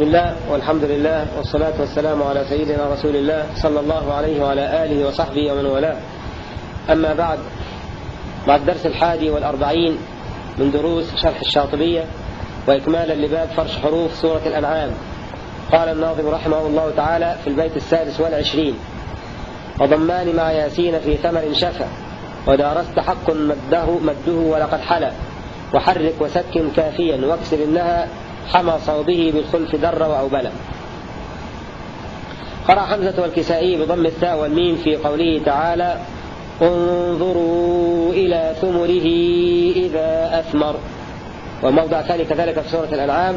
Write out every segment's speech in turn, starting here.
بسم الله والحمد لله والصلاة والسلام على سيدنا رسول الله صلى الله عليه وعلى آله وصحبه ومن والاه. أما بعد بعد الدرس الحادي والأربعين من دروس شرح الشاطبية وإكمالا لباب فرش حروف سورة الأنعام قال الناظم رحمه الله تعالى في البيت السادس والعشرين وضمان مع ياسين في ثمر شفى ودارست حق مده, مده ولقد حلى وحرك وسكن كافيا واكسر إنها حمى صوبه بالخلف در وأوبلا قرأ حمزة والكسائي بضم الثاء والميم في قوله تعالى انظروا إلى ثمره إذا أثمر. وموضع ثاني كذلك في سورة الأنعام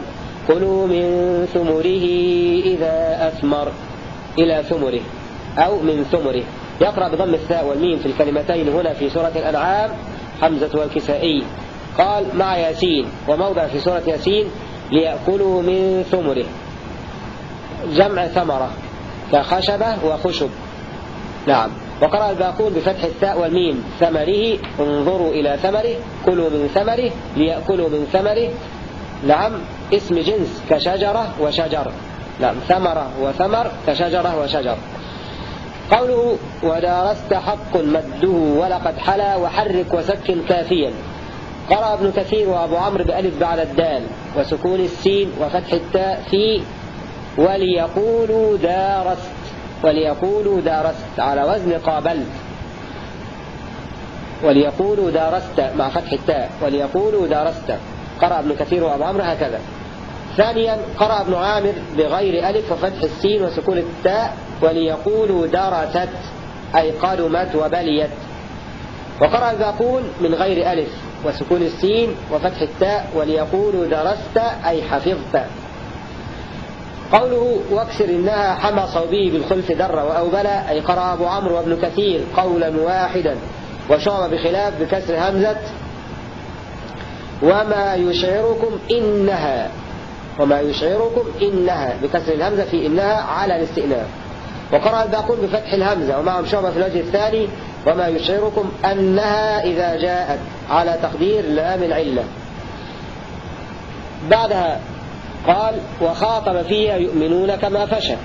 كلوا من ثمره إذا أثمر. إلى ثمره أو من ثمره. يقرأ بضم الثاء والميم في الكلمتين هنا في سورة الأنعام حمزة والكسائي. قال مع ياسين. وموضع في سورة ياسين ليأكلوا من ثمره. جمع ثمرة كخشبة وخشب. نعم. وقرأ الباقون بفتح الثاء والميم ثمره انظروا إلى ثمره كلوا من ثمره ليأكلوا من ثمره. نعم. اسم جنس كشجرة وشجر. نعم. ثمرة وثمر كشجرة وشجر. قوله ودارست حق مده ولقد حلا وحرك وسكن كافيا. قرأ ابن كثير وأبو عمرو بألف بعد الدال وسكون السين وفتح التاء في وليقولوا دارست وليقولوا دارست على وزن قابلت وليقولوا دارست مع فتح التاء وليقولوا دارست. قرأ ابن كثير وأبو عمرو هكذا. ثانيا قرأ ابن عامر بغير ألف وفتح السين وسكون التاء وليقولوا درست أي قدمت وبليت. وقرأ الباقون من غير ألف. وسكون السين وفتح التاء وليقولوا درست أي حفظت. قوله واكسر إنها حمى صوبه بالخلف در وأوبلا أي قرأ أبو عمرو وابن كثير قولا واحدا وشعب بخلاف بكسر همزة. وما يشعركم إنها وما يشعركم إنها بكسر الهمزة في إنها على الاستئناف. وقرأ الباقون بفتح الهمزة ومعهم شعبة في الوجه الثاني وما يشعركم أنها إذا جاءت على تقدير لام العلة بعدها قال وخاطب فيها يؤمنون كما فشى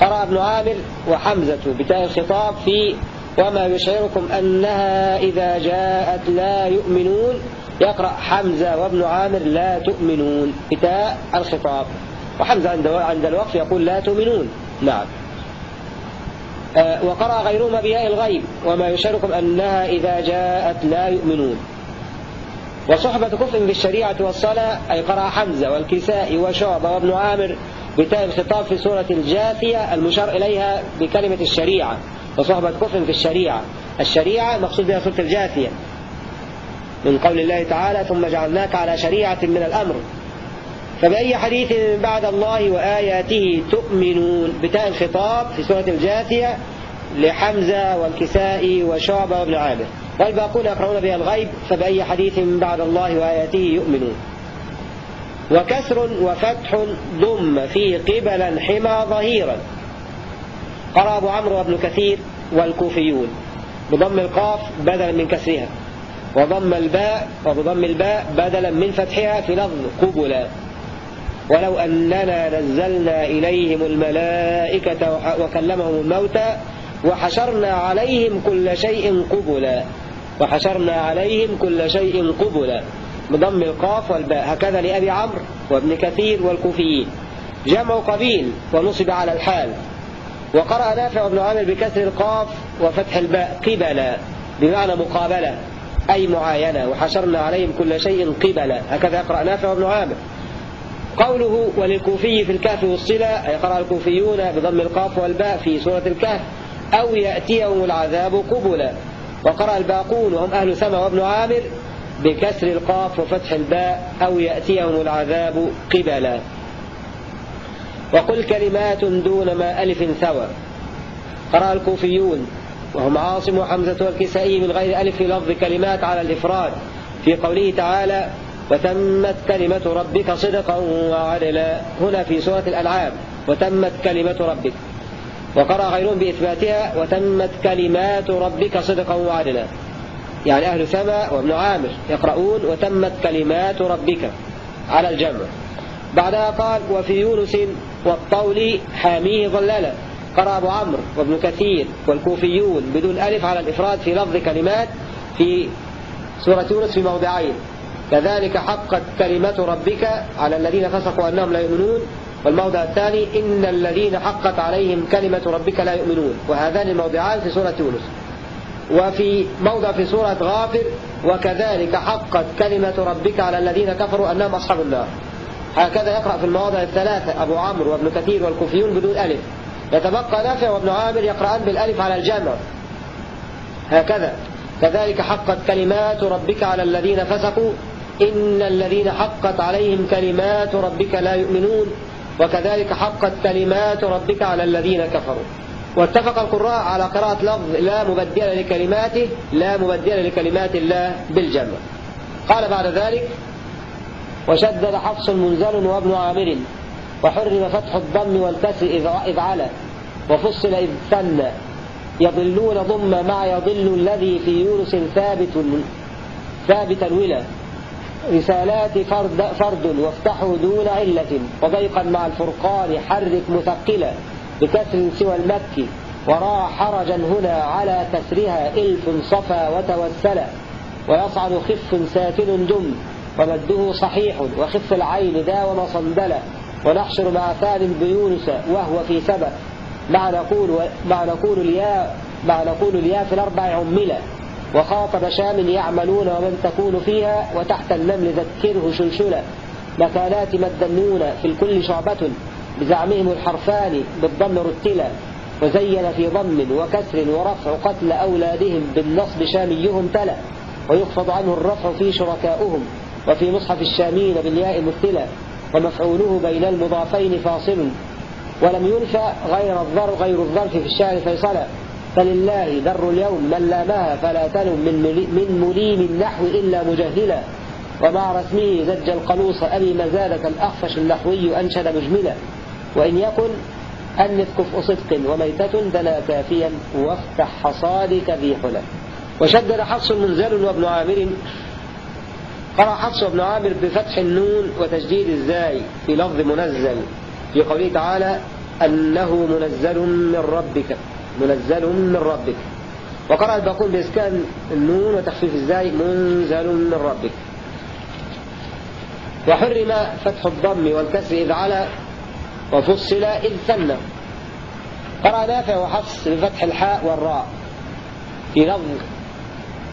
قرأ ابن عامر وحمزة بتاء الخطاب في وما يشعركم أنها إذا جاءت لا يؤمنون. يقرأ حمزة وابن عامر لا تؤمنون بتاء الخطاب. وحمزة عند الوقف يقول لا تؤمنون. نعم. وقرأ غيرهما بياء الغيب وما يشعركم أنها إذا جاءت لا يؤمنون. وصحبة كفر بالشريعة والصلاة أي قرأ حمزة والكساء وشعبة وابن عامر بتاء الخطاب في سورة الجاثية المشار إليها بكلمة الشريعة. وصحبة كفر في الشريعة. الشريعة مقصود بها سورة الجاثية. من قول الله تعالى ثم جعلناك على شريعة من الأمر فبأي حديث بعد الله وآياته تؤمنون؟ بتاء الخطاب في سورة الجاثية لحمزة والكساء وشعبة وابن عامر. والباقون يقرؤون بها الغيب فبأي حديث بعد الله وآياته يؤمنون؟ وكسر وفتح ضم في قبلا حمى ظهيرا. قرأ أبو عمرو وابن كثير والكوفيون. بضم القاف بدلا من كسرها. وضم الباء وبضم الباء بدلا من فتحها في لفظ قبلا. ولو أننا نزلنا إليهم الملائكة وكلمهم الموتى وحشرنا عليهم كل شيء قبلا. وحشرنا عليهم كل شيء قبلا. بضم القاف والباء. هكذا لأبي عمرو وابن كثير والكوفيين. جمع قبيل ونصب على الحال. وقرأ نافع بن عامر بكسر القاف وفتح الباء قبلا. بمعنى مقابلة. أي معاينة. وحشرنا عليهم كل شيء قبلا. هكذا يقرأ نافع بن عامر. قوله وللكوفي في الكهف والصلة أي قرأ الكوفيون بضم القاف والباء في سورة الكهف أو يأتيهم العذاب قبلا. وقرأ الباقون وهم أهل سما وابن عامر بكسر القاف وفتح الباء أو يأتيهم العذاب قبلا. وقل كلمات دون ما ألف ثوى قرأ الكوفيون وهم عاصم وحمزة والكسائي من غير ألف لفظ كلمات على الإفراد. في قوله تعالى وتمت كلمة ربك صدقا وعدلا. هنا في سورة الأنعام. وتمت كلمة ربك. وقرأ غيرهم بإثباتها. وتمت كلمات ربك صدقا وعدلا. يعني أهل سما وابن عامر يقرؤون وتمت كلمات ربك على الجمع. بعدها قال وفي يونس والطول حاميه ظلالا. قرأ أبو عمرو وابن كثير والكوفيون بدون ألف على الإفراد في لفظ كلمات في سورة يونس في موضعين. كذلك حقت كلمة ربك على الذين فسقوا أنهم لا يؤمنون والموضع الثاني إن الذين حقت عليهم كلمة ربك لا يؤمنون. وهذان الموضعان في سورة يونس. وفي موضع في سورة غافر وكذلك حقت كلمة ربك على الذين كفروا أنهم أصحاب النار. هكذا يقرأ في المواضع الثلاثة أبو عمرو وابن كثير والكوفيون بدون ألف. يتبقى نافع وابن عامر يقرأان بالألف على الجمع. هكذا. كذلك حقت كلمات ربك على الذين فسقوا إن الذين حقت عليهم كلمات ربك لا يؤمنون وكذلك حقت كلمات ربك على الذين كفروا. واتفق القراء على قراءة لفظ لا مبدل لكلماته لا مبدل لكلمات الله بالجمع. قال بعد ذلك وشدد حفص منزل وابن عامر وحرم فتح الضم والكسر إذ على وفصل إذ ثنى. يضلون ضم مع يضل الذي في يونس ثابت ثابت الولا. رسالات فرد, فرد وافتحوا دون علة وضيقا مع الفرقان حرك مثقلا بكسر سوى المكي وراى حرجا هنا على كسرها إلف صفا وتوسلا ويصعد خف ساكن دم ومده صحيح وخف العين داوم صندلا ونحشر مع ثان بيونس وهو في سبب. مع نقول, مع نقول الياء مع نقول الياء في الأربع عملا وخاطب شام يعملون ومن تكون فيها وتحت النمل ذكره شلشلا. مكانات مد في الكل شعبة بزعمهم الحرفان بالضم رتلا وزين في ضم وكسر ورفع قتل أولادهم بالنصب شاميهم تلا. ويخفض عنه الرفع في شركاؤهم وفي مصحف الشامين بالياء مثلا. ومفعوله بين المضافين فاصل. ولم ينفى غير الظرف غير الظرف في الشعر فيصلا. فلله در اليوم من لامها فلا تلم من, من مليم النحو إلا مجهلا. ومع رسمه زج القلوص أبي مزادة الأخفش النحوي أنشد مجملا. وإن يكن أنف كفء صدق وميتة دنا كافيا وافتح حصادك ذي حلا. وشدد حفص منزل وابن عامر. قرأ حفص وابن عامر بفتح النون وتجديد الزاي في لفظ منزل. في قوله تعالى أنه منزل من ربك. منزل من ربك. وقرأ الباقون بإسكان النون وتخفيف الزاي منزل من ربك. وحرم فتح الضم والكسر إذ على وفصل إذ ثنى. قرأ نافع وحفص بفتح الحاء والراء. في لفظ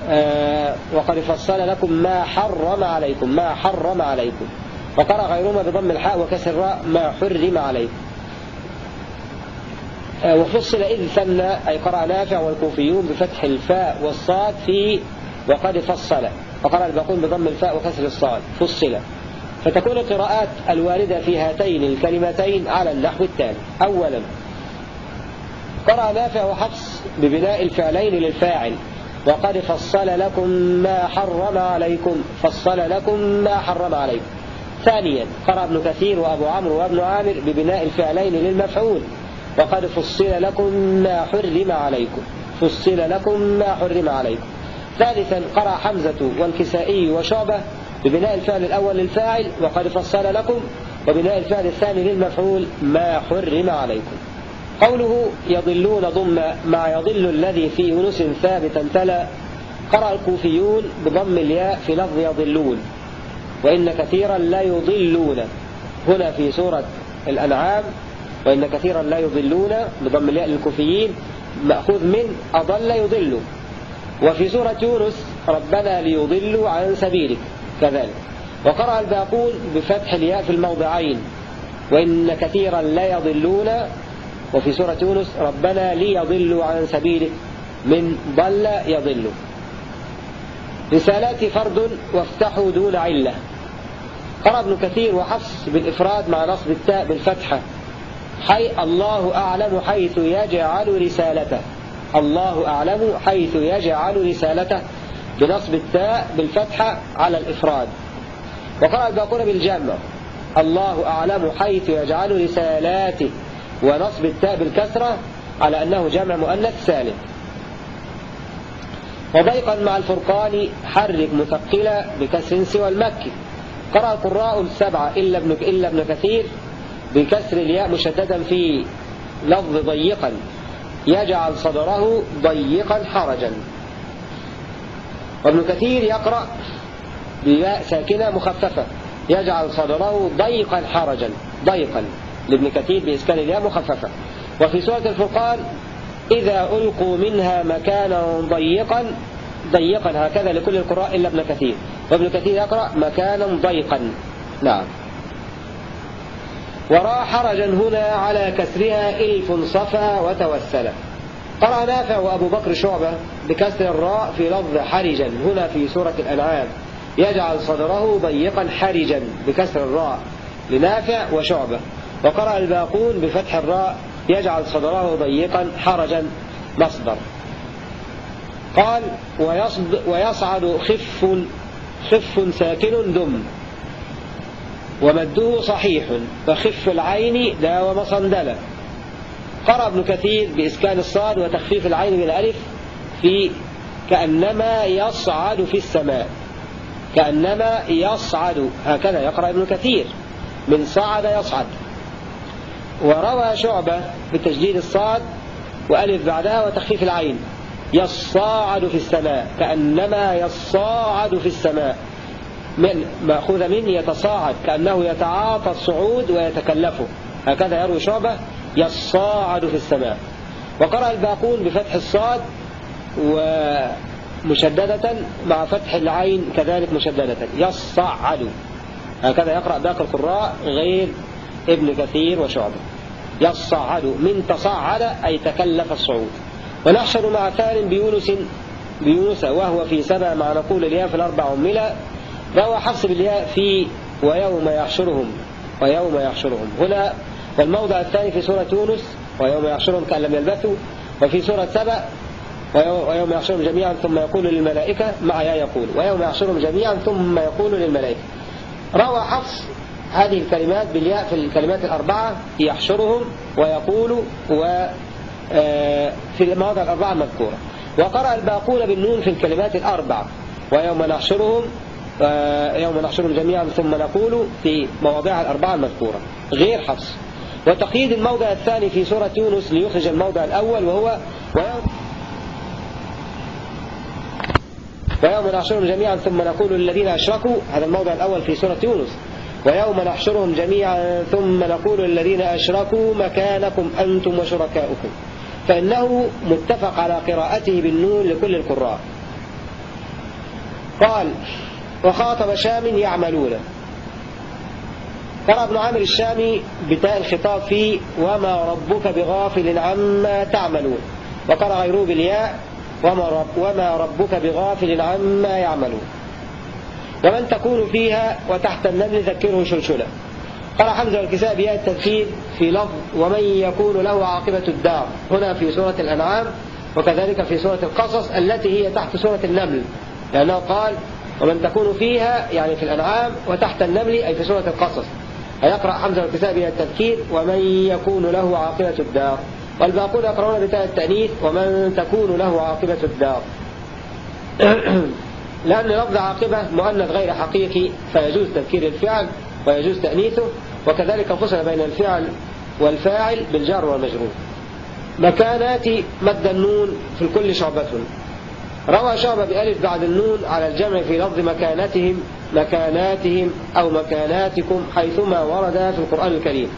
آه وقد فصل لكم ما حرم عليكم ما حرم عليكم. وقرأ غيرهما بضم الحاء وكسر الراء ما حرم عليكم. وفصل إذ ثنى أي قرأ نافع والكوفيون بفتح الفاء والصاد في وقد فصل. وقرأ الباقون بضم الفاء وكسر الصاد. فصل. فتكون القراءات الواردة في هاتين الكلمتين على النحو التالي. أولا قرأ نافع وحفص ببناء الفعلين للفاعل. وقد فصل لكم ما حرم عليكم. فصل لكم ما حرم عليكم. ثانيا قرأ ابن كثير وأبو عمرو وابن عامر ببناء الفعلين للمفعول. وقد فصل لكم ما حرم عليكم. فصل لكم ما حرم عليكم. ثالثا قرأ حمزة والكسائي وشعبة ببناء الفعل الأول للفاعل وقد فصل لكم وبناء الفعل الثاني للمفعول ما حرم عليكم. قوله يضلون ضم مع يضل الذي في يونس ثابتا تلا. قرأ الكوفيون بضم الياء في لفظ يضلون. وإن كثيرا لا يضلون. هنا في سورة الأنعام وإن كثيرا لا يضلون بضم الياء للكوفيين مأخوذ من أضل يضل. وفي سورة يونس ربنا ليضلوا عن سبيلك كذلك. وقرأ الباقون بفتح الياء في الموضعين وإن كثيرا لا يضلون. وفي سورة يونس ربنا ليضلوا عن سبيلك من ضل يضل. رسالات فرد وافتحوا دون علة. قرأ ابن كثير وحفص بالإفراد مع نصب التاء بالفتحة. حي الله أعلم حيث يجعل رسالته. الله أعلم حيث يجعل رسالته. بنصب التاء بالفتحة على الإفراد. وقرأ الباقون بالجمع. الله أعلم حيث يجعل رسالاته. ونصب التاء بالكسرة على أنه جمع مؤنث سالم. وضيقا مع الفرقان حرك مثقلة بكسر سوى المكي. قرأ القراء السبعة إلا ابن, إلا ابن كثير. بكسر الياء مشددا في لفظ ضيقا. يجعل صدره ضيقا حرجا. وابن كثير يقرأ بياء ساكنة مخففة. يجعل صدره ضيقا حرجا. ضيقا. لابن كثير بإسكان الياء مخففة. وفي سورة الفرقان إذا ألقوا منها مكانا ضيقا ضيقا. هكذا لكل القراء إلا ابن كثير. وابن كثير يقرأ مكانا ضيقا. نعم. ورا حرجا هنا على كسرها إلف صفا وتوسلا قرأ نافع وأبو بكر شعبة بكسر الراء في لفظ حرجا هنا في سورة الأنعام. يجعل صدره ضيقا حرجا بكسر الراء لنافع وشعبة. وقرأ الباقون بفتح الراء يجعل صدره ضيقا حرجا مصدر. قال ويصعد خف خف ساكن دم. ومده صحيح فخف العين داوم صندلة قرأ ابن كثير بإسكان الصاد وتخفيف العين بالألف في كأنما يصعد في السماء. كأنما يصعد هكذا يقرأ ابن كثير. من صعد يصعد. وروى شعبة بتجديد الصاد وألف بعدها وتخفيف العين. يصاعد في السماء كأنما يصاعد في السماء. من مأخوذ من يتصاعد كأنه يتعاطى الصعود ويتكلفه. هكذا يروي شعبة يصاعد في السماء. وقرأ الباقون بفتح الصاد ومشددة مع فتح العين كذلك مشددة. يصعد. هكذا يقرأ باقي القراء غير ابن كثير وشعبة. يصعد من تصعد أي تكلف الصعود. ونحشر مع ثان بيونس بيونس وهو في سبع مع نقول الياء في الأربع عملا روى حفص بالياء في ويوم يحشرهم ويوم يحشرهم. هنا والموضع الثاني في سورة يونس ويوم يحشرهم كأن لم يلبثوا. وفي سورة سبع ويوم يحشرهم جميعا ثم يقول للملائكة مع يا يقول. ويوم يحشرهم جميعا ثم يقول للملائكة. روى حفص هذه الكلمات بالياء في الكلمات الأربعة يحشرهم ويقول و آه، في المواضع الأربعة المذكورة وقرأ الباقون بالنون في الكلمات الأربع ويوم نحشرهم يوم نحشرهم جميعا ثم نقول في مواضع الأربعة المذكورة غير حفص. وتقييد الموضع الثاني في سورة يونس ليخرج الموضع الأول وهو ويوم ويوم نحشرهم جميعا ثم نقول للذين أشركوا هذا الموضع الأول في سورة يونس. ويوم نحشرهم جميعا ثم نقول للذين أشركوا مكانكم أنتم وشركاؤكم. فإنه متفق على قراءته بالنون لكل القراء. قال وخاطب شام يعملون. قرأ ابن عامر الشامي بتاء الخطاب في وما ربك بغافل عما تعملون. وقرأ غيره بالياء وما, رب وما ربك بغافل عما يعملون. ومن تكون فيها وتحت النمل ذكره شلشلا قال حمزة والكساء بياء التذكير في لفظ ومن يكون له عاقبة الدار. هنا في سورة الأنعام وكذلك في سورة القصص التي هي تحت سورة النمل. لأنه قال ومن تكون فيها يعني في الأنعام وتحت النمل أي في سورة القصص. فيقرأ حمزة والكساء بياء التذكير ومن يكون له عاقبة الدار. والباقون يقرؤون بتاء التأنيث ومن تكون له عاقبة الدار. لأن لفظ عاقبة مؤنث غير حقيقي فيجوز تذكير الفعل ويجوز تأنيثه وكذلك فصل بين الفعل والفاعل بالجار والمجرور. مكانات مد النون في الكل شعبة. روى شعبة بألف بعد النون على الجمع في لفظ مكانتهم مكاناتهم أو مكاناتكم حيثما ورد في القرآن الكريم.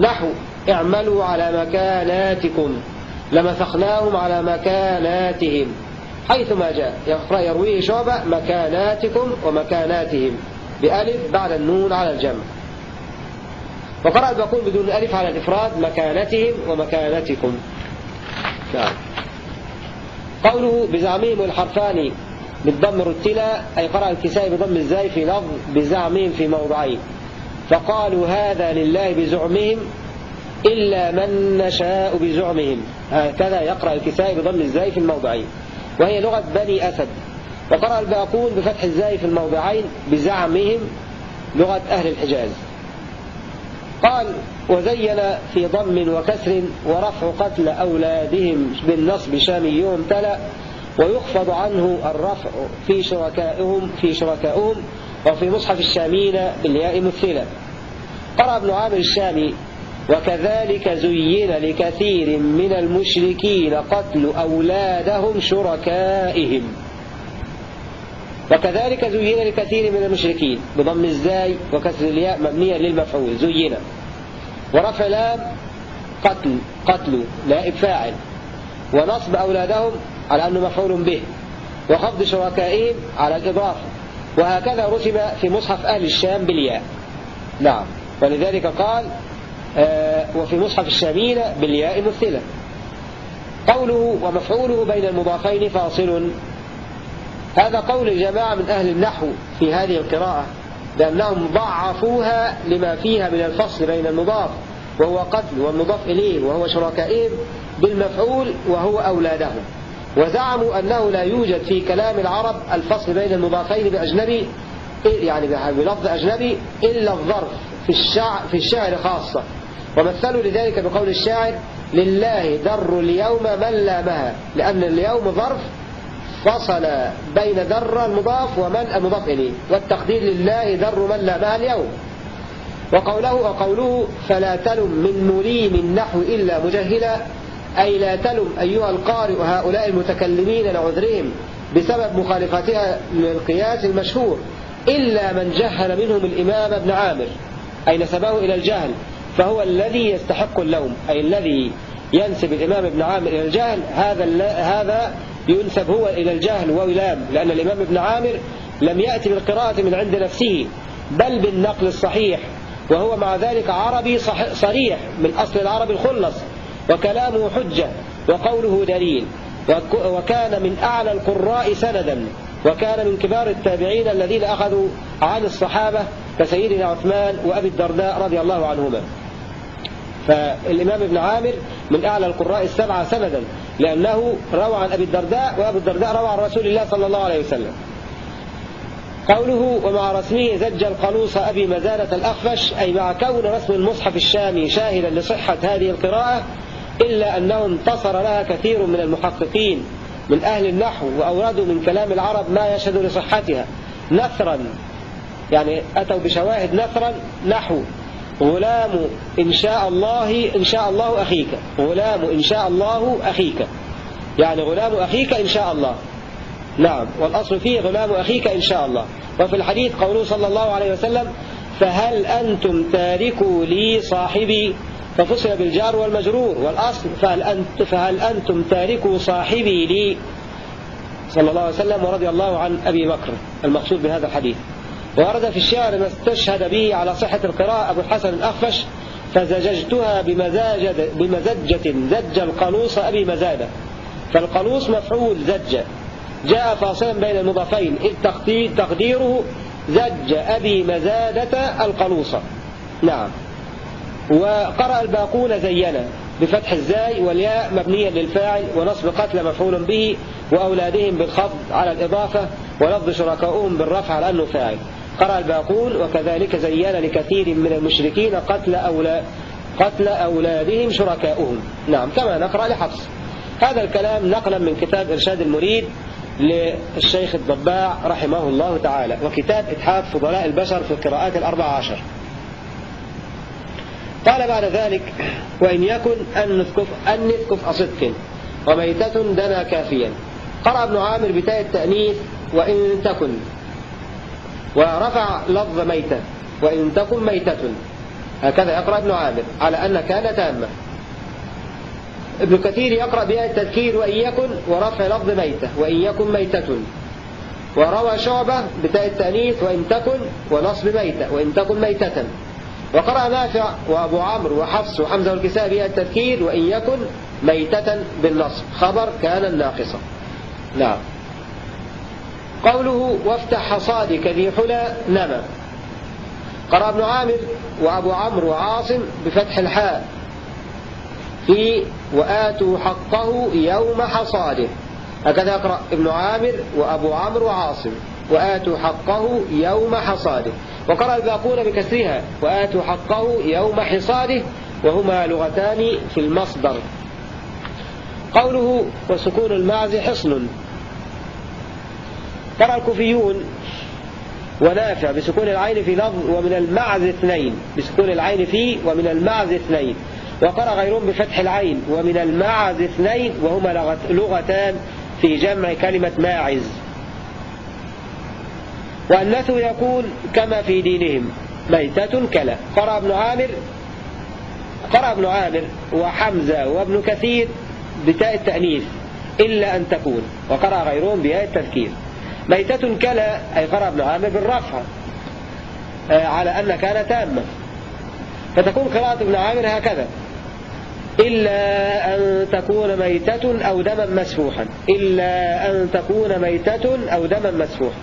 نحو اعملوا على مكاناتكم. لمسخناهم على مكاناتهم. حيثما جاء يرويه شعبة مكاناتكم ومكاناتهم. بألف بعد النون على الجمع. وقرأ الباقون بدون ألف على الإفراد مكانتهم ومكانتكم نعم. قوله بزعمهم الحرفان بالضم رتلا أي قرأ الكساء بضم الزاي في لفظ بزعمهم في موضعين. فقالوا هذا لله بزعمهم إلا من نشاء بزعمهم. هكذا يقرأ الكساء بضم الزاي في الموضعين. وهي لغة بني أسد. وقرأ الباقون بفتح الزاي في الموضعين بزعمهم لغة أهل الحجاز. قال وزين في ضم وكسر ورفع قتل أولادهم بالنصب شاميهم تلا ويخفض عنه الرفع في شركائهم في شركائهم وفي مصحف الشامين بالياء مثلة قرأ ابن عامر الشامي وكذلك زين لكثير من المشركين قتل أولادهم شركائهم. وكذلك زين لكثير من المشركين بضم الزاي وكسر الياء مبنية للمفعول زين. ورفع لام قتل قتل نائب فاعل. ونصب أولادهم على أنه مفعول به. وخفض شركائهم على الإضافة. وهكذا رسم في مصحف أهل الشام بالياء. نعم. ولذلك قال آه وفي مصحف الشامين بالياء مثلة قوله ومفعوله بين المضافين فاصل. هذا قول جماعة من أهل النحو في هذه القراءة لأنهم ضعفوها لما فيها من الفصل بين المضاف. وهو قتل والمضاف إليه وهو شركائهم بالمفعول وهو أولادهم. وزعموا أنه لا يوجد في كلام العرب الفصل بين المضافين بأجنبي يعني بلفظ أجنبي إلا الظرف في الشعر, في الشعر خاصة. ومثلوا لذلك بقول الشاعر لله در اليوم من لامها لأن اليوم ظرف فصل بين در المضاف ومن المضاف إليه. والتقدير لله در من لامها اليوم. وقوله وقوله فلا تلم من مليم النحو إلا مجهلا أي لا تلم أيها القارئ هؤلاء المتكلمين لعذرهم بسبب مخالفتها للقياس المشهور إلا من جهل منهم الإمام ابن عامر أي نسبه إلى الجهل فهو الذي يستحق اللوم أي الذي ينسب الإمام ابن عامر إلى الجهل هذا هذا ينسب هو إلى الجهل ويلام لأن الإمام ابن عامر لم يأتي بالقراءة من عند نفسه بل بالنقل الصحيح وهو مع ذلك عربي صريح من أصل العربي الخلص وكلامه حجة وقوله دليل وكان من أعلى القراء سندا وكان من كبار التابعين الذين أخذوا عن الصحابة كسيدنا عثمان وأبي الدرداء رضي الله عنهما. فالإمام ابن عامر من أعلى القراء السبعة سندا لأنه روى عن أبي الدرداء وأبو الدرداء روى عن رسول الله صلى الله عليه وسلم. قوله ومع رسمه زج القلوص أبي مزالة الأخفش أي مع كون رسم المصحف الشامي شاهدا لصحة هذه القراءة إلا أنه انتصر لها كثير من المحققين من أهل النحو وأوردوا من كلام العرب ما يشهد لصحتها. نثرا يعني أتوا بشواهد نثرا نحو غلام إن شاء الله إن شاء الله أخيك. غلام إن شاء الله أخيك. يعني غلام أخيك إن شاء الله. نعم. والأصل فيه غلام أخيك إن شاء الله. وفي الحديث قوله صلى الله عليه وسلم فهل أنتم تاركوا لي صاحبي؟ ففصل بالجار والمجرور. والأصل فهل, أنت فهل أنتم تاركوا صاحبي لي؟ صلى الله عليه وسلم ورضي الله عن أبي بكر المقصود بهذا الحديث. ورد في الشعر ما استشهد به على صحة القراءة أبو الحسن الأخفش فزججتها بمزاجة, بمزجة زج القلوص أبي مزادة فالقلوص مفعول زج. جاء فاصلا بين المضافين إذ تقديره زج أبي مزادة القلوصة نعم. وقرأ الباقون زينا بفتح الزاي والياء مبنيا للفاعل ونصب قتل مفعول به وأولادهم بالخفض على الإضافة ولفظ شركاؤهم بالرفع على أنه فاعل. قرأ الباقون وكذلك زين لكثير من المشركين قتل أولاد قتل أولادهم شركاؤهم. نعم كما نقرأ لحفص. هذا الكلام نقلا من كتاب إرشاد المريد للشيخ الضباع رحمه الله تعالى وكتاب إتحاف فضلاء البشر في القراءات الأربع عشر. قال بعد ذلك وإن يكن أنث كفء أنث كفء صدق وميتة دنا كافيا. قرأ ابن عامر بتاء التأنيث وإن تكن. ورفع لفظ ميتة وإن تكن ميتة. هكذا يقرأ ابن عامر على أن كان تامة ابن كثير يقرأ بها التذكير وإن يكن ورفع لفظ ميتة وإن يكن ميتة. وروى شعبة بتاء التأنيث وإن تكن ونصب ميتة وإن تكن ميتة. وقرأ نافع وأبو عمرو وحفص وحمزة والكساء بها التذكير وإن يكن ميتة بالنصب. خبر كان الناقصة نعم. قوله وافتح حصادك ذي حلى نما. قرأ ابن عامر وأبو عمرو وعاصم بفتح الحاء. في وآتوا حقه يوم حصاده. هكذا يقرأ ابن عامر وأبو عمرو وعاصم. وآتوا حقه يوم حصاده. وقرأ الباقون بكسرها. وآتوا حقه يوم حصاده. وهما لغتان في المصدر. قوله وسكون المعز حصن. قرأ الكوفيون ونافع بسكون العين في لفظ ومن المعز اثنين. بسكون العين في ومن المعز اثنين. وقرأ غيرهم بفتح العين ومن المعز اثنين وهما لغتان في جمع كلمة ماعز. وأنثه يكون كما في دينهم ميتة كلا. قرأ ابن عامر قرأ ابن عامر وحمزة وابن كثير بتاء التأنيث إلا أن تكون. وقرأ غيرهم بياء التذكير. ميتة كلا أي قرأ ابن عامر بالرفع آه، على أن كان تاما. فتكون قراءة ابن عامر هكذا. إلا أن تكون ميتة أو دما مسفوحا. إلا أن تكون ميتة أو دما مسفوحا.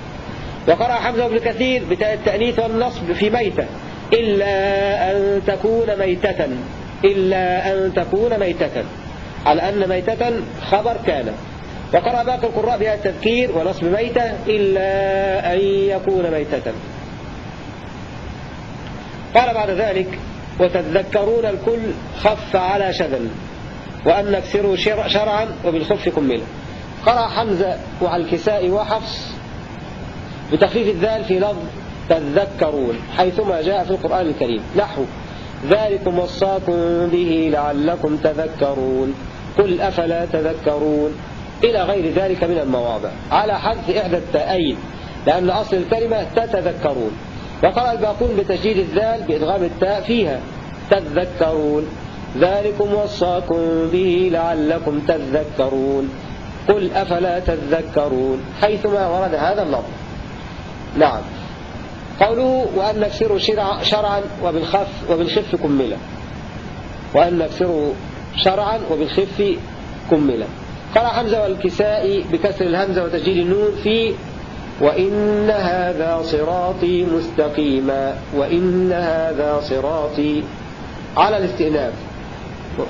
وقرأ حمزة بن كثير بتاء التأنيث والنصب في ميتة. إلا أن تكون ميتة. إلا أن تكون ميتة. على أن ميتة خبر كان. وقرأ باقي القراء بها التذكير ونصب ميتة. إلا أن يكون ميتة. قال بعد ذلك وتذكرون الكل خف على شذل وأن نكسروا شرعا وبالخف كملا قرأ حمزة وعلى الكساء وحفص بتخفيف الذال في لفظ تذكرون حيثما جاء في القرآن الكريم. نحو ذلكم وصاكم به لعلكم تذكرون. قل أفلا تذكرون؟ إلى غير ذلك من المواضع. على حذف إحدى التائين لأن أصل الكلمة تتذكرون. وقرأ الباقون بتشديد الذال بإدغام التاء فيها تذكرون. ذلكم وصاكم به لعلكم تذكرون. قل أفلا تذكرون. حيثما ورد هذا اللفظ. نعم. قوله وأن نكسروا شرعا وبالخف وبالخف كملا وأن نكسروا شرعا وبالخف كملا قرأ حمزة والكسائي بكسر الهمزة وتسجيل النون في وإن هذا صراطي مستقيما وإن هذا صراطي على الاستئناف.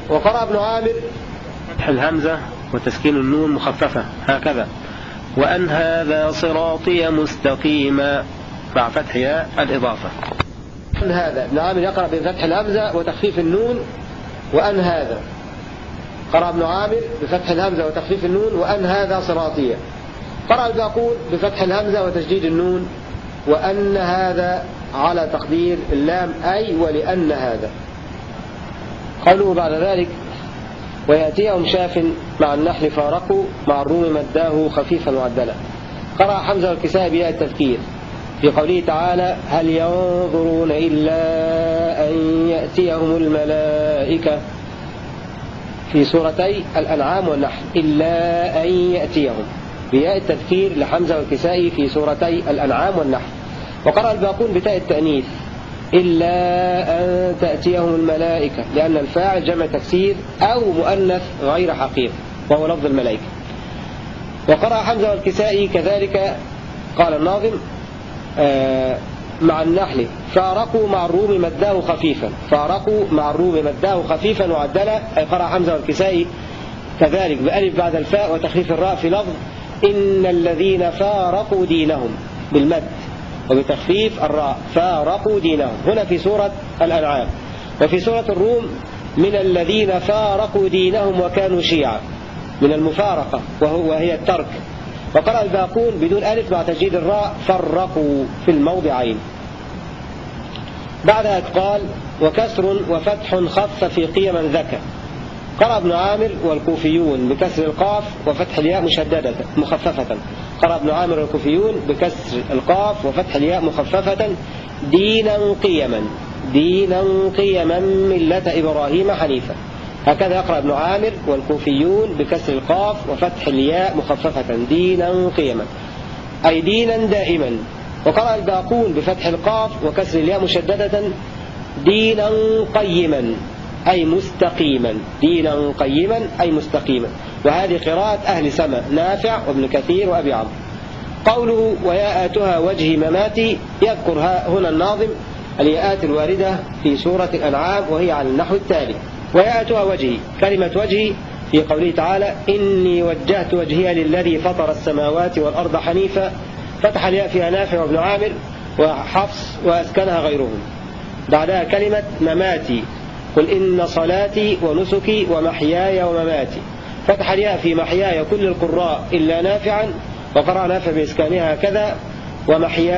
وقرأ ابن عامر فتح الهمزة وتسكين النون مخففة هكذا. وأن هذا صراطي مستقيما مع فتح ياء الإضافة. أن هذا ابن عامر يقرأ بفتح الهمزة وتخفيف النون وأن هذا. قرأ ابن عامر بفتح الهمزة وتخفيف النون وأن هذا صراطي قرأ الباقون بفتح الهمزة وتشديد النون وأن هذا على تقدير اللام أي ولأن هذا. قالوا بعد ذلك ويأتيهم شاف مع النحل فارقوا مع الروم مداه خفيفا وعدلا. قرأ حمزة والكسائي بياء التذكير في قوله تعالى هل ينظرون إلا أن يأتيهم الملائكة؟ في سورتي الأنعام والنحل إلا أن يأتيهم. بياء التذكير لحمزة والكسائي في سورتي الأنعام والنحل. وقرأ الباقون بتاء التأنيث. إلا أن تأتيهم الملائكة لأن الفاعل جمع تكسير أو مؤنث غير حقيق وهو لفظ الملائكة. وقرأ حمزة والكسائي كذلك قال الناظم آه، مع النحل فارقوا مع الروم مداه خفيفا. فارقوا مع الروم مداه خفيفا وعدلا أي قرأ حمزة والكسائي كذلك بألف بعد الفاء وتخفيف الراء في لفظ إن الذين فارقوا دينهم بالمد وبتخفيف الراء. فارقوا دينهم. هنا في سورة الأنعام. وفي سورة الروم من الذين فارقوا دينهم وكانوا شيعا. من المفارقة وهو وهي الترك. وقرأ الباقون بدون ألف مع تجديد الراء فرقوا في الموضعين. بعدها قال وكسر وفتح خف في قيما ذكى قرأ ابن عامر والكوفيون بكسر القاف وفتح الياء مشددة مخففة. قرأ ابن عامر والكوفيون بكسر القاف وفتح الياء مخففة. دينا قيما دينا قيما ملة إبراهيم حنيفا هكذا يقرأ ابن عامر والكوفيون بكسر القاف وفتح الياء مخففة. دينا قيما أي دينا دائما. وقرأ الباقون بفتح القاف وكسر الياء مشددة. دينا قيما. أي مستقيما دينا قيما أي مستقيما. وهذه قراءة أهل سما نافع وابن كثير وأبي عمرو. قوله وياءاتها وجه مماتي يذكر هنا الناظم الياءات الواردة في سورة الأنعام وهي على النحو التالي. وياءاتها وجهي كلمة وجهي في قوله تعالى إني وجهت وجهي للذي فطر السماوات والأرض حنيفا فتح الياء فيها نافع وابن عامر وحفص وأسكنها غيرهم. بعدها كلمة مماتي. قل إن صلاتي ونسكي ومحياي ومماتي. فتح الياء في محياي كل القراء إلا نافعا وقرأ نافع بإسكانها كذا ومحياي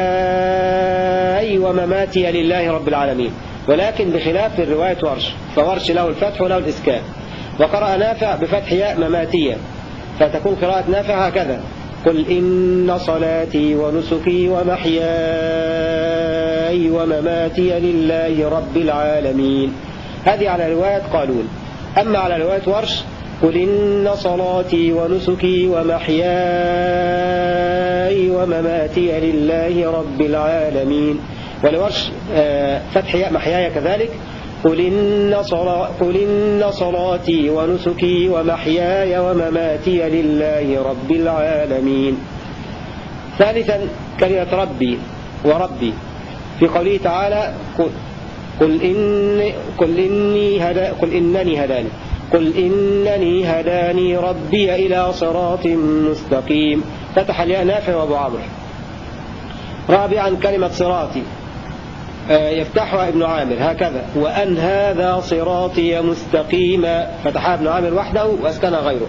ومماتي لله رب العالمين. ولكن بخلاف الرواية ورش فورش له الفتح وله الإسكان. وقرأ نافع بفتح ياء مماتية فتكون قراءة نافع هكذا. قل إن صلاتي ونسكي ومحياي ومماتي لله رب العالمين. هذه على رواية قالون. أما على رواية ورش قل إن صلاتي ونسكي ومحياي ومماتي لله رب العالمين. ولورش آه، فتح ياء محياي كذلك. قل إن, صلا قل إن صلاتي ونسكي ومحياي ومماتي لله رب العالمين. ثالثا كلمة ربي وربي. في قوله تعالى قل, إن قل, إني هدا قل إنني هداني. قل إنني هداني ربي إلى صراط مستقيم. فتح الياء نافع وأبو عمرو. رابعا كلمة صراطي. آه، يفتحها ابن عامر. هكذا. وأن هذا صراطي مستقيما. فتحها ابن عامر وحده وأسكن غيره.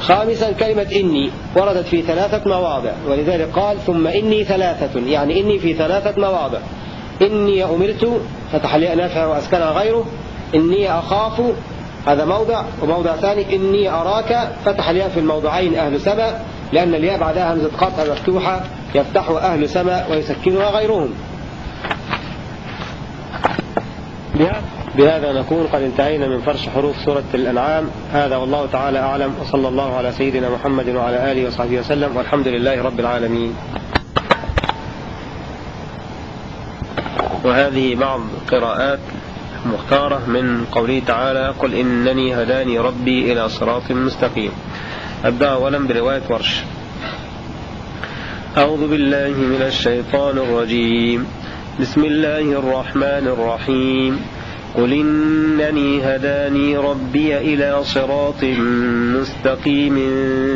خامسا كلمة إني. وردت في ثلاثة مواضع. ولذلك قال ثم إني ثلاثة. يعني إني في ثلاثة مواضع. إني أمرت فتح لي نافع وأسكن غيره إني أخاف هذا موضع وموضع ثاني إني أراك فتح الياء في الموضعين أهل سماء لأن الياء بعدها همزة قطع مفتوحة يفتح أهل سماء ويسكنها غيرهم. بهذا نكون قد انتهينا من فرش حروف سورة الأنعام. هذا والله تعالى أعلم وصلى الله على سيدنا محمد وعلى آله وصحبه وسلم والحمد لله رب العالمين. وهذه بعض قراءات مختارة من قوله تعالى قل إنني هداني ربي إلى صراط مستقيم. أبدأ أولا برواية ورش. أعوذ بالله من الشيطان الرجيم. بسم الله الرحمن الرحيم. قل إنني هداني ربي إلى صراط مستقيم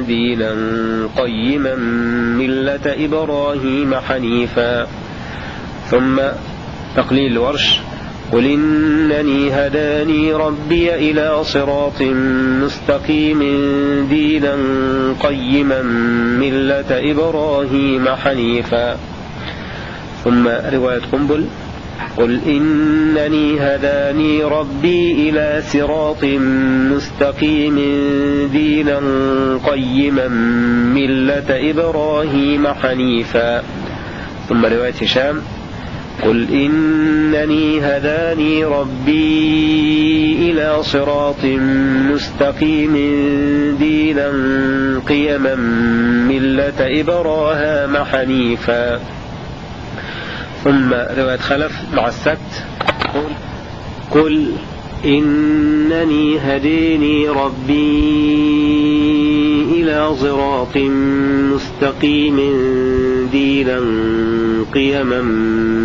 دينا قيما ملة إبراهيم حنيفا. ثم تقليل ورش قل إنني هداني ربي إلى صراط مستقيم دينا قيما ملة إبراهيم حنيفا. ثم رواية قنبل. قل إنني هداني ربي إلى صراط مستقيم دينا قيما ملة إبراهيم حنيفا. ثم رواية هشام. قل إنني هداني ربي إلى صراط مستقيم دينا قيما ملة إبراهام حنيفا. ثم رواية خلف مع السبت. قل قل إنني هديني ربي إلى صراط مستقيم دينا قيما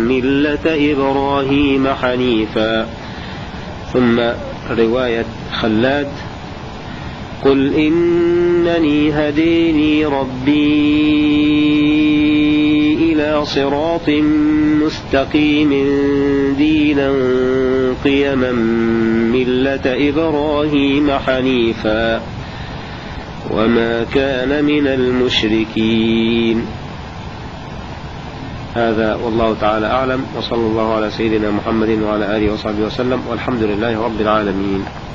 ملة إبراهيم حنيفا. ثم رواية خلاد قل إنني هديني ربي إلى صراط مستقيم دينا قيما ملة إبراهيم حنيفا. وما كان من المشركين. هذا والله تعالى أعلم وصلى الله على سيدنا محمد وعلى آله وصحبه وسلم والحمد لله رب العالمين.